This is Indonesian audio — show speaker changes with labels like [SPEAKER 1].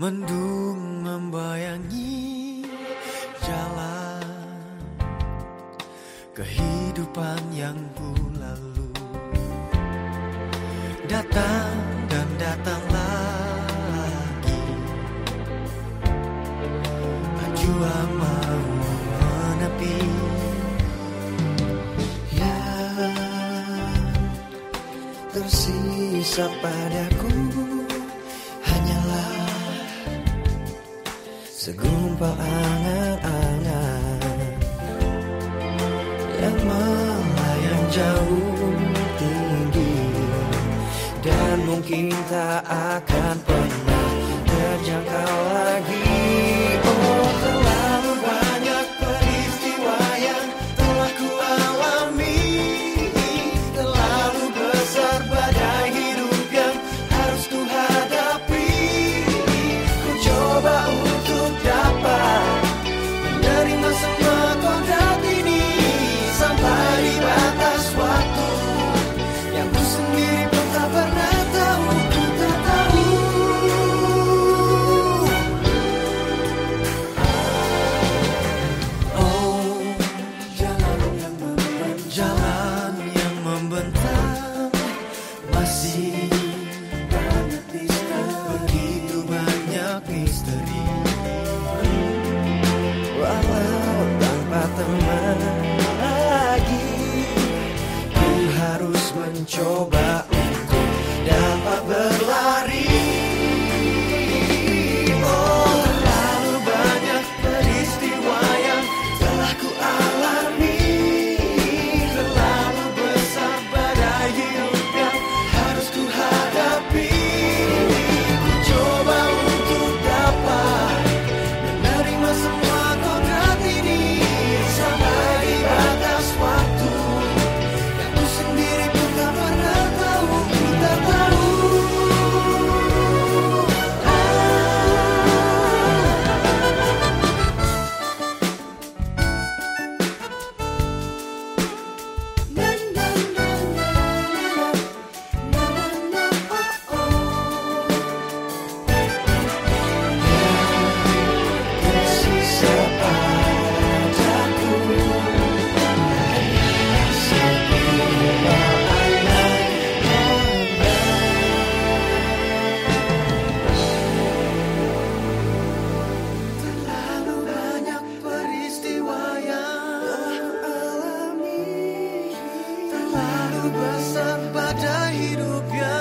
[SPEAKER 1] Mendung membayangi jalan kehidupan yang ku lalu. Datang dan datang lagi. Ajua mau menepi. Yang tersisa padaku. Segumpal angan-angan Yang melayang jauh tinggi Dan mungkin tak akan pernah terjangkau lagi. pesan pada hidupnya